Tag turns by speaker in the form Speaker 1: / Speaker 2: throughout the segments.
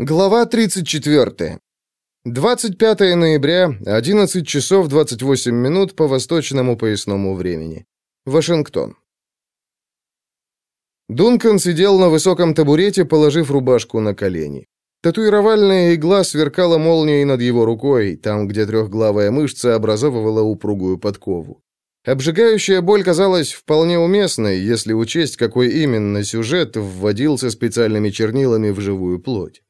Speaker 1: Глава 34. 25 ноября, 11 часов 28 минут по восточному поясному времени. Вашингтон. Дункан сидел на высоком табурете, положив рубашку на колени. Татуировальная игла сверкала молнией над его рукой, там, где трехглавая мышца образовывала упругую подкову. Обжигающая боль казалась вполне уместной, если учесть, какой именно сюжет вводился специальными чернилами в живую плоть.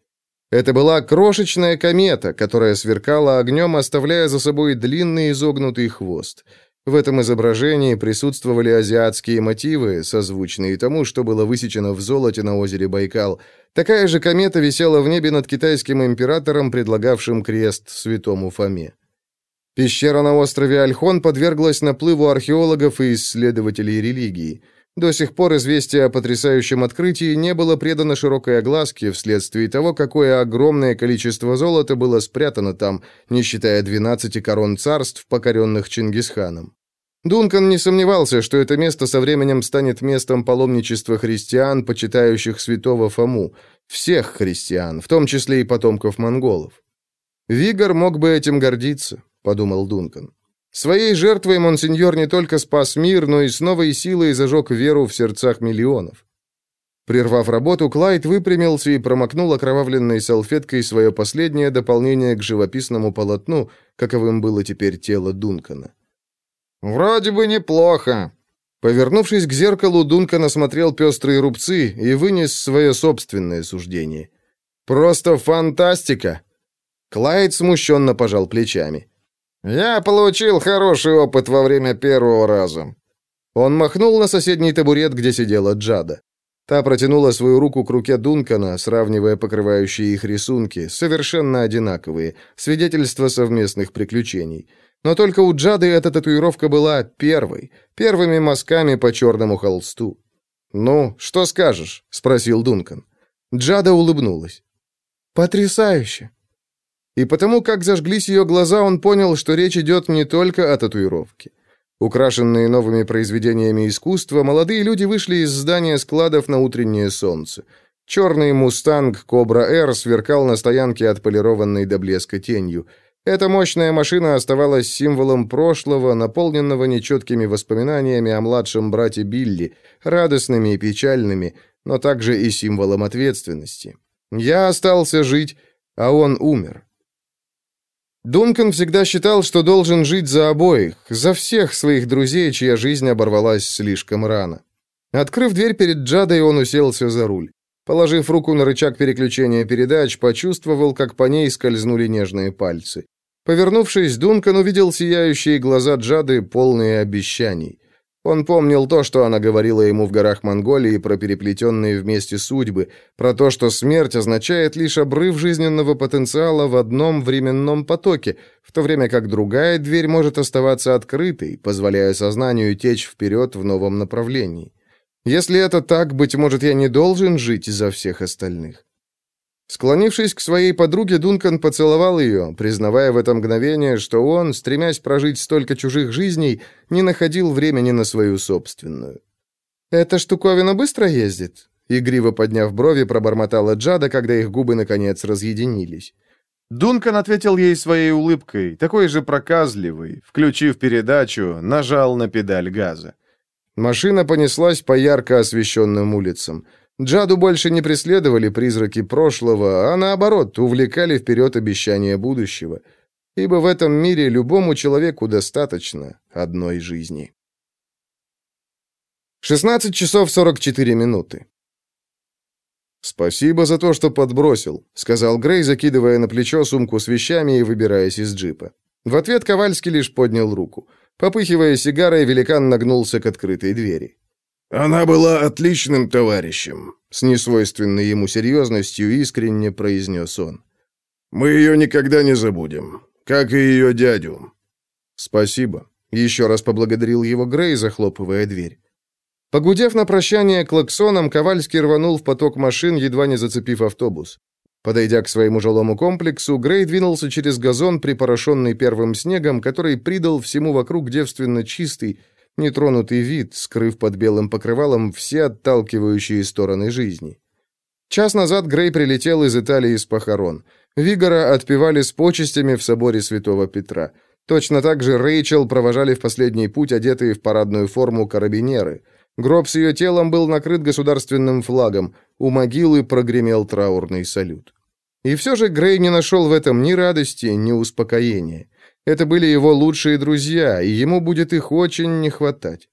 Speaker 1: Это была крошечная комета, которая сверкала огнем, оставляя за собой длинный изогнутый хвост. В этом изображении присутствовали азиатские мотивы, созвучные тому, что было высечено в золоте на озере Байкал. Такая же комета висела в небе над китайским императором, предлагавшим крест святому Фоме. Пещера на острове Альхон подверглась наплыву археологов и исследователей религии – до сих пор известие о потрясающем открытии не было предано широкой огласке вследствие того, какое огромное количество золота было спрятано там, не считая 12 корон царств, покоренных Чингисханом. Дункан не сомневался, что это место со временем станет местом паломничества христиан, почитающих святого Фому, всех христиан, в том числе и потомков монголов. «Вигор мог бы этим гордиться», — подумал Дункан. Своей жертвой монсеньор не только спас мир, но и с новой силой зажег веру в сердцах миллионов. Прервав работу, Клайд выпрямился и промокнул окровавленной салфеткой свое последнее дополнение к живописному полотну, каковым было теперь тело Дункана.
Speaker 2: «Вроде бы неплохо».
Speaker 1: Повернувшись к зеркалу, Дункан осмотрел пестрые рубцы и вынес свое собственное суждение. «Просто фантастика!» Клайд смущенно пожал плечами.
Speaker 2: «Я получил хороший опыт во время первого раза».
Speaker 1: Он махнул на соседний табурет, где сидела Джада. Та протянула свою руку к руке Дункана, сравнивая покрывающие их рисунки, совершенно одинаковые, свидетельства совместных приключений. Но только у Джады эта татуировка была первой, первыми мазками по черному холсту. «Ну, что скажешь?» — спросил Дункан. Джада улыбнулась. «Потрясающе! И потому, как зажглись ее глаза, он понял, что речь идет не только о татуировке. Украшенные новыми произведениями искусства, молодые люди вышли из здания складов на утреннее солнце. Черный «Мустанг» «Кобра-Р» сверкал на стоянке отполированной до блеска тенью. Эта мощная машина оставалась символом прошлого, наполненного нечеткими воспоминаниями о младшем брате Билли, радостными и печальными, но также и символом ответственности. Я остался жить, а он умер. Дункан всегда считал, что должен жить за обоих, за всех своих друзей, чья жизнь оборвалась слишком рано. Открыв дверь перед Джадой, он уселся за руль. Положив руку на рычаг переключения передач, почувствовал, как по ней скользнули нежные пальцы. Повернувшись, Дункан увидел сияющие глаза Джады, полные обещаний. Он помнил то, что она говорила ему в горах Монголии про переплетенные вместе судьбы, про то, что смерть означает лишь обрыв жизненного потенциала в одном временном потоке, в то время как другая дверь может оставаться открытой, позволяя сознанию течь вперед в новом направлении. Если это так, быть может, я не должен жить за всех остальных. Склонившись к своей подруге, Дункан поцеловал ее, признавая в это мгновение, что он, стремясь прожить столько чужих жизней, не находил времени на свою собственную. «Эта штуковина быстро ездит?» Игриво подняв брови, пробормотала Джада, когда их губы, наконец, разъединились.
Speaker 3: Дункан ответил ей своей улыбкой, такой же проказливой, включив передачу, нажал на педаль газа.
Speaker 1: Машина понеслась по ярко освещенным улицам. Джаду больше не преследовали призраки прошлого, а наоборот, увлекали вперед обещания будущего. Ибо в этом мире любому человеку достаточно одной жизни. 16 часов 44 минуты. «Спасибо за то, что подбросил», — сказал Грей, закидывая на плечо сумку с вещами и выбираясь из джипа. В ответ Ковальский лишь поднял руку. Попыхивая сигарой, великан нагнулся к открытой двери.
Speaker 4: «Она была отличным товарищем», — с несвойственной ему серьезностью искренне произнес он. «Мы ее никогда не забудем, как и ее дядю».
Speaker 1: «Спасибо», — еще раз поблагодарил его Грей, захлопывая дверь. Погудев на прощание клаксоном, Ковальский рванул в поток машин, едва не зацепив автобус. Подойдя к своему жилому комплексу, Грей двинулся через газон, припорошенный первым снегом, который придал всему вокруг девственно чистый, Нетронутый вид, скрыв под белым покрывалом все отталкивающие стороны жизни. Час назад Грей прилетел из Италии с похорон. Вигора отпевали с почестями в соборе Святого Петра. Точно так же Рэйчел провожали в последний путь одетые в парадную форму карабинеры. Гроб с ее телом был накрыт государственным флагом. У могилы прогремел траурный салют. И все же Грей не нашел в этом ни радости, ни успокоения. Это были его лучшие друзья, и ему будет их очень не хватать.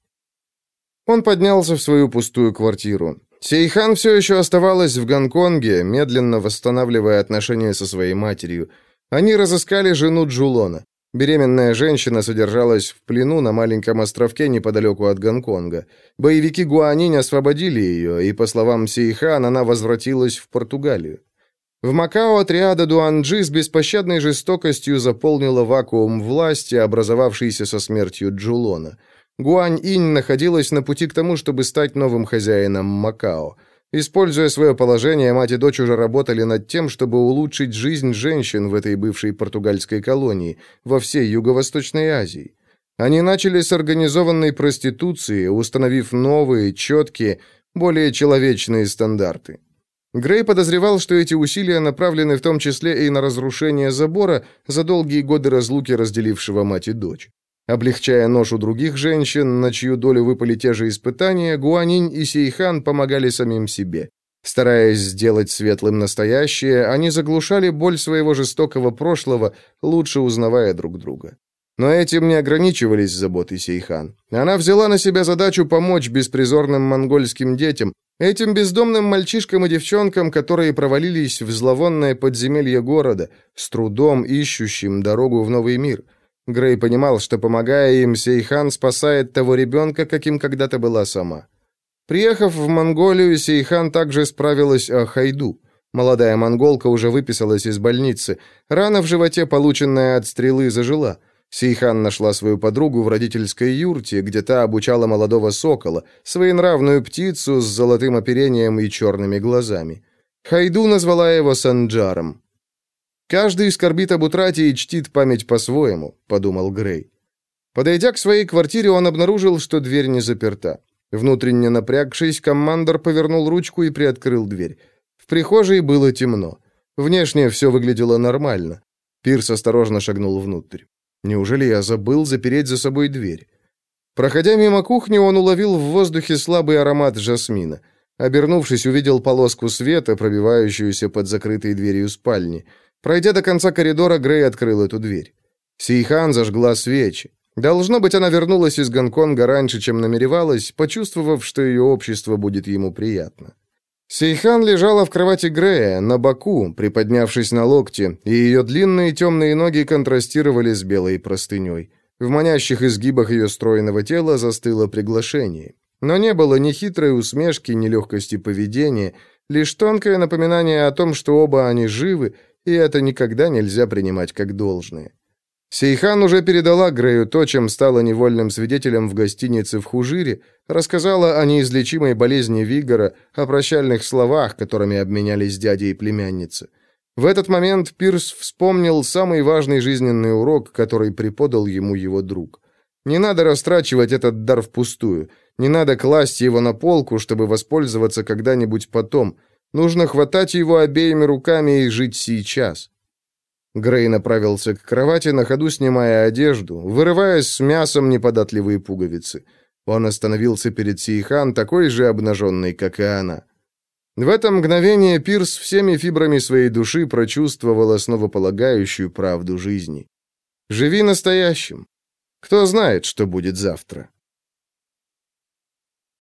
Speaker 1: Он поднялся в свою пустую квартиру. Сейхан все еще оставалась в Гонконге, медленно восстанавливая отношения со своей матерью. Они разыскали жену Джулона. Беременная женщина содержалась в плену на маленьком островке неподалеку от Гонконга. Боевики Гуанинь освободили ее, и, по словам Сейхан, она возвратилась в Португалию. В Макао отряда Дуанджи с беспощадной жестокостью заполнила вакуум власти, образовавшийся со смертью Джулона. Гуань-инь находилась на пути к тому, чтобы стать новым хозяином Макао. Используя свое положение, мать и дочь уже работали над тем, чтобы улучшить жизнь женщин в этой бывшей португальской колонии, во всей Юго-Восточной Азии. Они начали с организованной проституции, установив новые, четкие, более человечные стандарты. Грей подозревал, что эти усилия направлены в том числе и на разрушение забора за долгие годы разлуки, разделившего мать и дочь. Облегчая ношу других женщин, на чью долю выпали те же испытания, Гуанинь и Сейхан помогали самим себе. Стараясь сделать светлым настоящее, они заглушали боль своего жестокого прошлого, лучше узнавая друг друга. Но этим не ограничивались заботы Сейхан. Она взяла на себя задачу помочь беспризорным монгольским детям, этим бездомным мальчишкам и девчонкам, которые провалились в зловонное подземелье города, с трудом ищущим дорогу в новый мир. Грей понимал, что, помогая им, Сейхан спасает того ребенка, каким когда-то была сама. Приехав в Монголию, Сейхан также справилась о Хайду. Молодая монголка уже выписалась из больницы. Рана в животе, полученная от стрелы, зажила – Сейхан нашла свою подругу в родительской юрте, где та обучала молодого сокола, своенравную птицу с золотым оперением и черными глазами. Хайду назвала его Санджаром. «Каждый скорбит об утрате и чтит память по-своему», — подумал Грей. Подойдя к своей квартире, он обнаружил, что дверь не заперта. Внутренне напрягшись, командор повернул ручку и приоткрыл дверь. В прихожей было темно. Внешне все выглядело нормально. Пирс осторожно шагнул внутрь. Неужели я забыл запереть за собой дверь? Проходя мимо кухни, он уловил в воздухе слабый аромат жасмина. Обернувшись, увидел полоску света, пробивающуюся под закрытой дверью спальни. Пройдя до конца коридора, Грей открыл эту дверь. Сейхан зажгла свечи. Должно быть, она вернулась из Гонконга раньше, чем намеревалась, почувствовав, что ее общество будет ему приятно. Сейхан лежала в кровати Грея, на боку, приподнявшись на локте, и ее длинные темные ноги контрастировали с белой простыней. В манящих изгибах ее стройного тела застыло приглашение. Но не было ни хитрой усмешки, ни легкости поведения, лишь тонкое напоминание о том, что оба они живы, и это никогда нельзя принимать как должное. Сейхан уже передала Грею то, чем стала невольным свидетелем в гостинице в Хужире, рассказала о неизлечимой болезни Вигора, о прощальных словах, которыми обменялись дядя и племянница. В этот момент Пирс вспомнил самый важный жизненный урок, который преподал ему его друг. Не надо растрачивать этот дар впустую, не надо класть его на полку, чтобы воспользоваться когда-нибудь потом. Нужно хватать его обеими руками и жить сейчас. Грей направился к кровати, на ходу снимая одежду, вырывая с мясом неподатливые пуговицы. Он остановился перед Сейхан, такой же обнаженной, как и она. В это мгновение Пирс всеми фибрами своей души прочувствовал основополагающую правду жизни. «Живи настоящим. Кто знает, что будет завтра?»